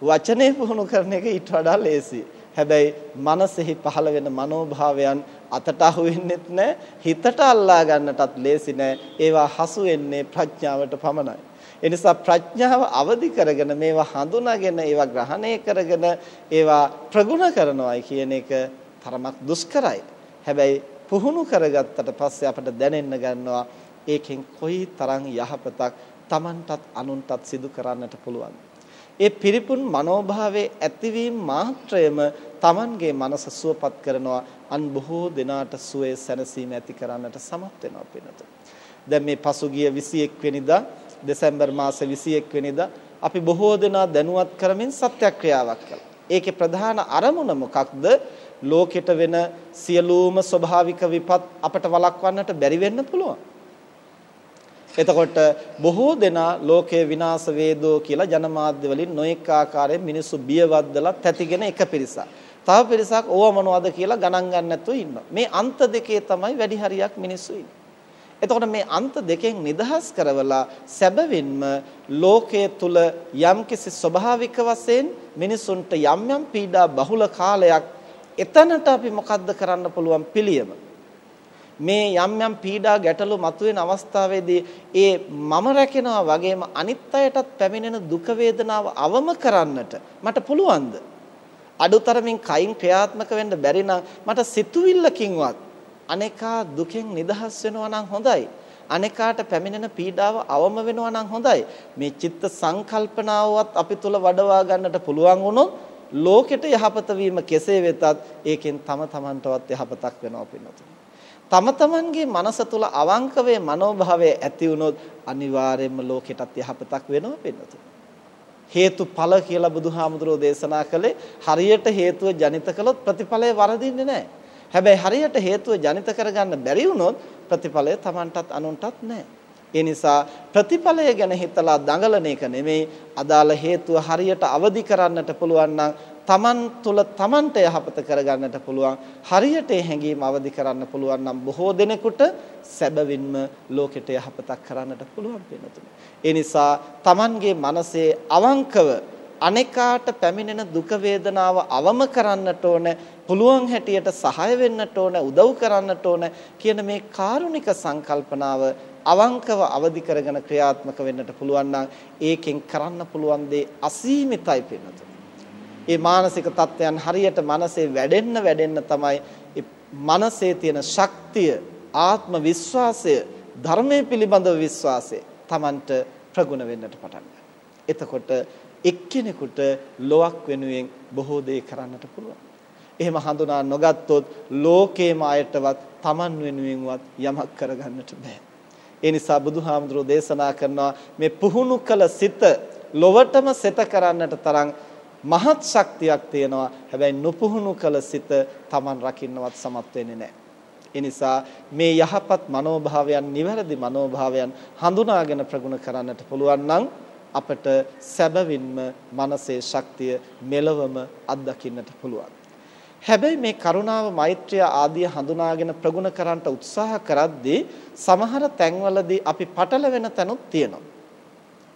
වචනේ පුහුණු කරන එක ඊට වඩා ලේසි. හැබැයි මනසෙහි පහළ වෙන මනෝභාවයන් අතට අහු වෙන්නෙත් නැහැ හිතට අල්ලා ගන්නටත් ලේසි නැහැ ඒවා හසු වෙන්නේ ප්‍රඥාවට පමණයි ඒ නිසා ප්‍රඥාව අවදි කරගෙන මේවා හඳුනාගෙන ඒවා ග්‍රහණය කරගෙන ඒවා ප්‍රගුණ කරනවායි කියන එක තරමක් දුෂ්කරයි. හැබැයි පුහුණු කරගත්තට පස්සේ අපට දැනෙන්න ගන්නවා ඒකෙන් කොයි තරම් යහපතක් Tamanටත් අනුන්ටත් සිදු කරන්නට පුළුවන්. ඒ පිරිපුන් මනෝභාවයේ ඇතිවීම මාත්‍රයම Tamanගේ මනස සුවපත් කරනවා අන් බොහෝ දෙනාට සුවේ සැනසීම ඇති කරන්නට සමත් වෙනවා පිනත. දැන් මේ පසුගිය 21 වෙනිදා දෙසැම්බර් මාස 21 වෙනිදා අපි බොහෝ දෙනා දැනුවත් කරමින් සත්‍යක්‍රියාවක් කළා. ඒකේ ප්‍රධාන අරමුණ මොකක්ද? ලෝකෙට වෙන සියලුම ස්වභාවික විපත් අපට වළක්වන්නට බැරි වෙන්න පුළුවන්. එතකොට බොහෝ දෙනා ලෝකේ විනාශ වේදෝ කියලා ජනමාධ්‍ය වලින් නොඑක ආකාරයෙන් මිනිස්සු බියවද්දලා තැතිගෙන එක පිරිසක්. තව පිරිසක් ඕව මොනවද කියලා ගණන් ගන්න නැතුව ඉන්නවා. මේ අන්ත දෙකේ තමයි වැඩි හරියක් මිනිස්සු ඉන්නේ. එතකොට මේ අන්ත දෙකෙන් නිදහස් කරවලා සැබවින්ම ලෝකයේ තුල යම්කිසි ස්වභාවික වශයෙන් මිනිසුන්ට යම් යම් පීඩා බහුල කාලයක් එතනට අපි මොකද්ද කරන්න පුළුවන් පිළියම මේ යම් යම් පීඩා ගැටලු මතුවෙන අවස්ථාවේදී ඒ මම රැකෙනවා වගේම අනිත් අයටත් පැමිණෙන දුක වේදනාව අවම කරන්නට මට පුළුවන්ද අඩුතරමින් කයින් ක්‍රියාත්මක වෙන්න බැරි නම් මට සිතුවිල්ලකින්වත් අනේකා දුකෙන් නිදහස් වෙනවා නම් හොඳයි. අනේකාට පැමිණෙන පීඩාව අවම වෙනවා නම් හොඳයි. මේ චිත්ත සංකල්පනාවවත් අපි තුල වඩවා ගන්නට පුළුවන් වුණොත් ලෝකෙට යහපත වීම කෙසේ වෙතත් ඒකෙන් තම තමන්ටවත් යහපතක් වෙනවා පින්නතුනි. තම තමන්ගේ මනස තුල අවංක වේ මනෝභාවය ඇති වුණොත් අනිවාර්යයෙන්ම ලෝකෙටත් යහපතක් වෙනවා පින්නතුනි. හේතුඵල කියලා බුදුහාමුදුරෝ දේශනා කළේ හරියට හේතුව ජනිත කළොත් ප්‍රතිඵලය වරදින්නේ නැහැ. හැබැයි හරියට හේතුව ජනිත කරගන්න බැරි වුණොත් ප්‍රතිඵලය Tamanටත් අනුන්ටත් නැහැ. ඒ නිසා ප්‍රතිඵලය ගැන හිතලා දඟලන එක නෙමෙයි අදාළ හේතුව හරියට අවදි කරන්නට පුළුවන් නම් Taman තුල Tamanට යහපත කරගන්නට පුළුවන් හරියට ඒ හැඟීම අවදි කරන්න පුළුවන් නම් බොහෝ දෙනෙකුට සැබවින්ම ලෝකෙට යහපතක් කරන්නට පුළුවන් වෙනතුනේ. ඒ නිසා Tamanගේ මනසේ අවංකව අනේකාට පැමිණෙන දුක වේදනාව අවම කරන්නට ඕන පුළුවන් හැටියට සහාය වෙන්නට ඕන උදව් කරන්නට ඕන කියන මේ කාරුණික සංකල්පනාව අවංකව අවදි කරගෙන ක්‍රියාත්මක වෙන්නට පුළුවන් නම් ඒකෙන් කරන්න පුළුවන් දේ අසීමිතයි පින්නතුනි. ඒ මානසික තත්ත්වයන් හරියට මනසේ වැඩෙන්න වැඩෙන්න තමයි මනසේ තියෙන ශක්තිය ආත්ම විශ්වාසය ධර්මයේ පිළිබඳව විශ්වාසය Tamanට ප්‍රගුණ වෙන්නට පටන් එතකොට එක්කෙනෙකුට ලොවක් වෙනුවෙන් බොහෝ දේ කරන්නට පුළුවන්. එහෙම හඳුනා නොගත්තොත් ලෝකේම අයටවත් Taman වෙනුවෙන්වත් යමක් කරගන්නට බෑ. ඒ නිසා බුදුහාමුදුරෝ දේශනා කරනවා මේ පුහුණු කළ සිත ලොවටම සෙත කරන්නට තරම් මහත් ශක්තියක් තියෙනවා. හැබැයි නොපුහුණු කළ සිත Taman රකින්නවත් සමත් වෙන්නේ නැහැ. ඒ නිසා මේ යහපත් මනෝභාවයන් නිවැරදි මනෝභාවයන් හඳුනාගෙන ප්‍රගුණ කරන්නට පුළුවන් නම් අපට සැබවින්ම මනසේ ශක්තිය මෙලවම අත්දකින්නට පුළුවන්. හැබැයි මේ කරුණාව මෛත්‍රිය ආදිය හඳුනාගෙන ප්‍රගුණ කරන්නට උත්සාහ කරද්දී සමහර තැන්වලදී අපි පටලවෙන තැනුත් තියෙනවා.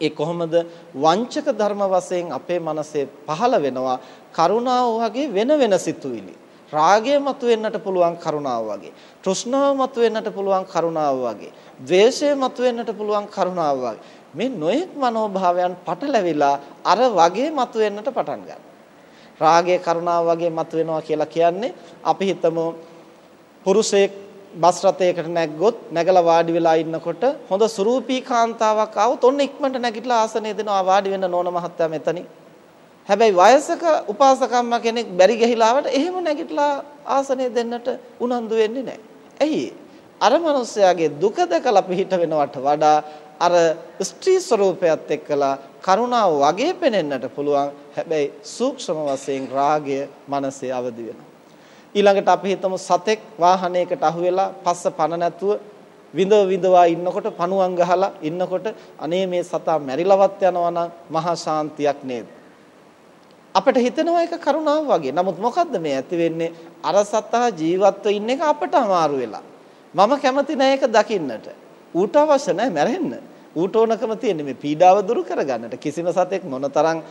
ඒ කොහොමද වංචක ධර්ම වශයෙන් අපේ මනසේ පහළ වෙනවා කරුණාව වගේ වෙන වෙන සිතුවිලි. රාගය මතුවෙන්නට පුළුවන් කරුණාව වගේ. තෘෂ්ණාව මතුවෙන්නට පුළුවන් කරුණාව වගේ. ද්වේෂය මතුවෙන්නට පුළුවන් කරුණාව වගේ. මේ නොයෙක් මනෝභාවයන් පටලැවිලා අර වගේ මතුවෙන්නට පටන් ගන්නවා. රාගය කරුණාව වගේ මතුවෙනවා කියලා කියන්නේ අපි හිතමු පුරුෂයෙක් බස් රථයකට නැග්ගොත් නැගලා වාඩි වෙලා ඉන්නකොට හොඳ සුරූපී කාන්තාවක් ආවොත් ඔන්න ඉක්මනට නැගිටලා ආසනය දෙනවා වාඩි වෙන්න නෝන මහත්තයා මෙතනින්. හැබැයි වයසක උපාසකම්ම කෙනෙක් බැරි ගහිලාවට එහෙම නැගිටලා ආසනය දෙන්නට උනන්දු වෙන්නේ නැහැ. ඇයි? අර මිනිස්යාගේ දුක දැකලා පිහිට වෙනවට වඩා අර ස්ත්‍රී ස්වરૂපයත් එක්කලා කරුණාව වගේ පෙනෙන්නට පුළුවන්. හැබැයි සූක්ෂම වශයෙන් රාගය මනසේ අවදි වෙනවා. ඊළඟට අපි හිතමු සතෙක් වාහනයකට අහු වෙලා පස්ස පන නැතුව විඳව විඳවා ඉන්නකොට පණුවන් ගහලා ඉන්නකොට අනේ මේ සතා මැරිලවත් යනවා නම් මහා ශාන්තියක් නේද අපිට හිතෙනවා ඒක කරුණාව වගේ. නමුත් මොකද්ද මේ ඇති වෙන්නේ? අර සතා ජීවත්ව ඉන්න එක අපට අමාරු වෙලා. මම කැමති නෑ ඒක දකින්නට. ඌට අවශ්‍ය නෑ මැරෙන්න. ඌට ඕනකම තියෙන්නේ මේ පීඩාව දුරු කරගන්නට. කිසිම සතෙක් මොනතරම්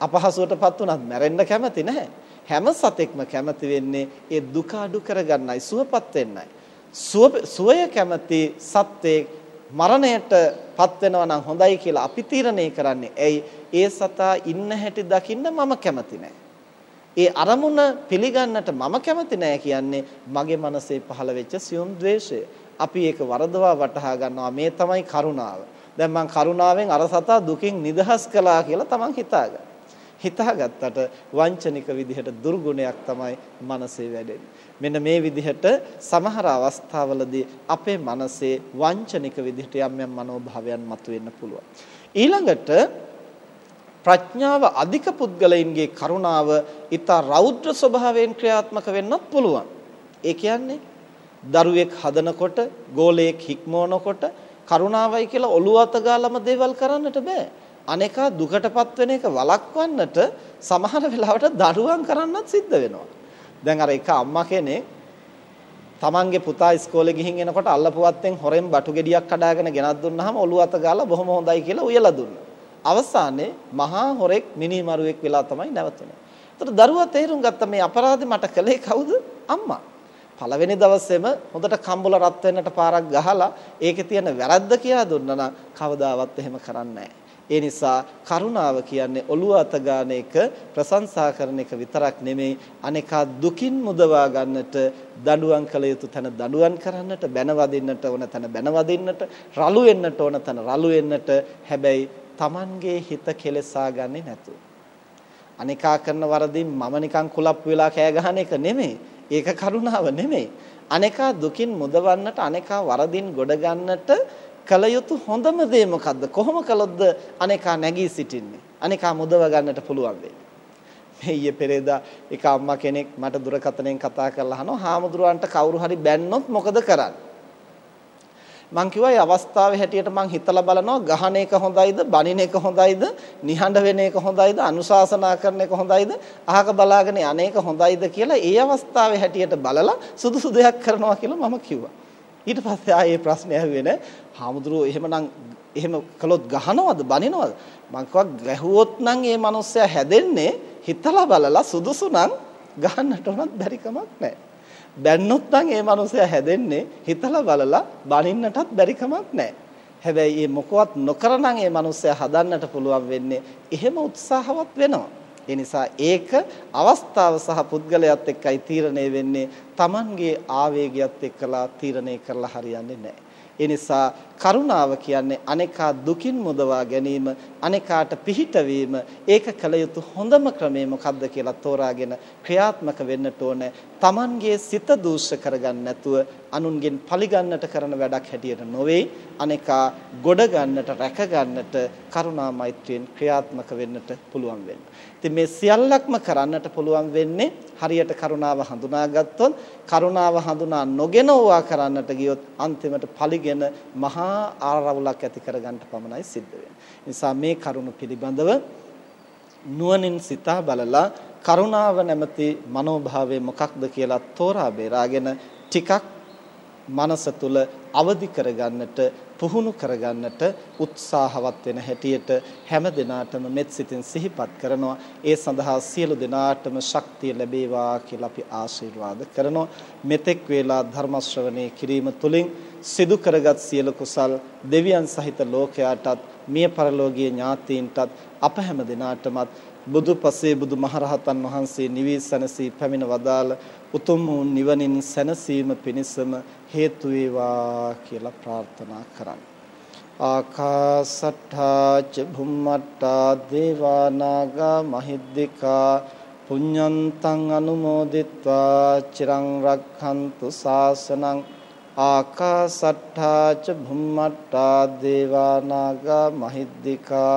අපහසුවටපත් වුණත් මැරෙන්න කැමති නැහැ. හැම සතෙක්ම කැමති වෙන්නේ ඒ දුක අඩු කරගන්නයි සුවපත් වෙන්නයි. සුවය කැමති සත්වයේ මරණයටපත් වෙනවා නම් හොඳයි කියලා අපි තීරණය කරන්නේ. ඇයි ඒ සතා ඉන්න හැටි දකින්න මම කැමති නැහැ. ඒ අරමුණ පිළිගන්නට මම කැමති නැහැ කියන්නේ මගේ මනසේ පහළ වෙච්ච සියුම් ද්වේෂය. අපි ඒක වරදවා වටහා ගන්නවා මේ තමයි කරුණාව. දැන් මං කරුණාවෙන් අර සතා දුකින් නිදහස් කළා කියලා තමන් හිතාගන්න. හිතාගත්තට වංචනික විදිහට දුර්ගුණයක් තමයි මනසේ වැඩෙන්නේ. මෙන්න මේ විදිහට සමහර අවස්ථාවලදී අපේ මනසේ වංචනික විදිහට යම් යම් මනෝභාවයන් මතුවෙන්න පුළුවන්. ඊළඟට ප්‍රඥාව අධික පුද්ගලයින්ගේ කරුණාව ඊට රෞද්‍ර ස්වභාවයෙන් ක්‍රියාත්මක වෙන්නත් පුළුවන්. ඒ කියන්නේ දරුවෙක් හදනකොට, ගෝලයක් හික්මවනකොට කරුණාවයි කියලා ඔළුව අත ගාලම දේවල් කරන්නට බෑ. අනේකා දුකටපත් වෙන එක වළක්වන්නට සමහර වෙලාවට දරුවන් කරන්නත් සිද්ධ වෙනවා. දැන් අර එක අම්මා කෙනෙක් තමන්ගේ පුතා ඉස්කෝලේ ගිහින් එනකොට අල්ලපුවත්තෙන් හොරෙන් බටු ගෙඩියක් කඩාගෙන ගෙනත් දුන්නාම ඔළුව අත ගාලා බොහොම හොඳයි කියලා උයලා දුන්නා. අවසානයේ මහා හොරෙක් මිනිමරුවෙක් වෙලා තමයි නැවතුනේ. ඒතර දරුවා තේරුම් ගත්ත මේ අපරාධේ මට කළේ කවුද? අම්මා. පළවෙනි දවසේම හොඳට කම්බුල රත් වෙන්නට පාරක් ගහලා ඒකේ තියෙන වැරද්ද කියලා දුන්නා නම් කවදාවත් එහෙම කරන්නේ නැහැ. ඒ නිසා කරුණාව කියන්නේ ඔළුව අත ගන්න එක ප්‍රශංසා කරන එක විතරක් නෙමෙයි අනේකා දුකින් මුදවා ගන්නට දඬුවම් කළ යුතු තැන දඬුවම් කරන්නට බැනවදින්නට ඕන තැන බැනවදින්නට රළු වෙන්නට ඕන තැන රළු වෙන්නට හැබැයි Tamanගේ හිත කෙලසා ගන්නේ නැතුව අනිකා කරන වරදින් මම නිකන් කුලප් වෙලා කෑ ගහන එක නෙමෙයි. ඒක කරුණාව නෙමෙයි. අනිකා දුකින් මුදවන්නට අනිකා වරදින් ගොඩ ගන්නට කල යුතු හොඳම දේ මොකද්ද? කොහොම කළොත්ද අනේකා නැගී සිටින්නේ? අනේකා මුදව ගන්නට පුළුවන් වෙන්නේ. මේ ඊයේ පෙරේදා එක අම්මා කෙනෙක් මට දුරකථනයෙන් කතා කරලා අහනවා හාමුදුරුවන්ට කවුරු හරි බැන්නොත් මොකද කරන්නේ? මං කිව්වා මේ අවස්ථාවේ හැටියට මං හිතලා බලනවා ගහන එක හොඳයිද බනින එක හොඳයිද නිහඬ වෙන එක හොඳයිද අනුශාසනා කරන එක හොඳයිද අහක බලාගෙන අනේක හොඳයිද කියලා ඒ අවස්ථාවේ හැටියට බලලා සුදුසු දෙයක් කරනවා කියලා මම කිව්වා ඊට පස්සේ ආයේ ප්‍රශ්නේ ඇහුවේ නෑ. හාමුදුරුවෝ එහෙමනම් එහෙම කළොත් ගහනවද? බනිනවද? මං කිව්වා ගැහුවොත් නම් ඒ මනුස්සයා හැදෙන්නේ හිතලා බලලා සුදුසු නම් ගහන්නට උනත් බැරි කමක් නෑ. බැන්නොත් නම් ඒ මනුස්සයා හැදෙන්නේ හිතලා බලලා බනින්නටත් බැරි කමක් නෑ. හැබැයි මේ මොකවත් නොකරනම් ඒ මනුස්සයා හදන්නට පුළුවන් වෙන්නේ එහෙම උත්සාහවත් වෙනවා. ඒ නිසා ඒක අවස්ථාව සහ පුද්ගලයාත් එක්කයි තීරණය වෙන්නේ Tamanගේ ආවේගයත් එක්කලා තීරණය කරලා හරියන්නේ නැහැ. ඒ නිසා කරුණාව කියන්නේ අනේකා දුකින් මුදවා ගැනීම අනේකාට පිහිටවීම ඒක කළ යුතු හොඳම ක්‍රමය මොකක්ද කියලා තෝරාගෙන ක්‍රියාත්මක වෙන්නට ඕනේ. Tamanගේ සිත දූෂ්‍ය කරගන්න නැතුව අනුන්ගෙන් පරිගන්නට කරන වැඩක් හැටියට නොවේ අනේකා ගොඩ ගන්නට රැක ගන්නට කරුණා මෛත්‍රියෙන් ක්‍රියාත්මක වෙන්නට පුළුවන් වෙන්න. ඉතින් මේ සියල්ලක්ම කරන්නට පුළුවන් වෙන්නේ හරියට කරුණාව හඳුනාගත්තොත් කරුණාව හඳුනා නොගෙන ඕවා කරන්නට ගියොත් අන්තිමට පරිගෙන මහා ආරවුලක් ඇති කරගන්න පමණයි සිද්ධ වෙන්නේ. නිසා මේ කරුණ පිළිබඳව නුවණින් සිතා බලලා කරුණාව නැමැති මනෝභාවය මොකක්ද කියලා තෝරා බේරාගෙන ටිකක් මනස තුල අවදි කරගන්නට පුහුණු කරගන්නට උත්සාහවත් වෙන හැටියට හැම දිනාටම මෙත් සිතින් සිහිපත් කරනවා. ඒ සඳහා සියලු දිනාටම ශක්තිය ලැබේවා කියලා අපි ආශිර්වාද කරනවා. මෙතෙක් වේලා ධර්ම ශ්‍රවණේ කිරීම තුළින් සිදු කරගත් සියලු කුසල් දෙවියන් සහිත ලෝකයාටත් මිය පරලෝකීය ඥාතීන්ටත් අප හැම දිනාටමත් බුදු පසේ බුදු මහරහතන් වහන්සේ නිවී සැනසී පැමිණ වදාළ උතුම් වූ නිවනින් සැනසීම පිණිසම හේතු වේවා කියලා ප්‍රාර්ථනා කරන්න. ආකාසට්ඨා ච භුම්මට්ඨා දේවා නාග මහිද්దికා පුඤ්ඤන්තං අනුමෝදිත්වා චිරං රක්ඛන්තු ශාසනං ආකාසට්ඨා ච භුම්මට්ඨා දේවා නාග මහිද්దికා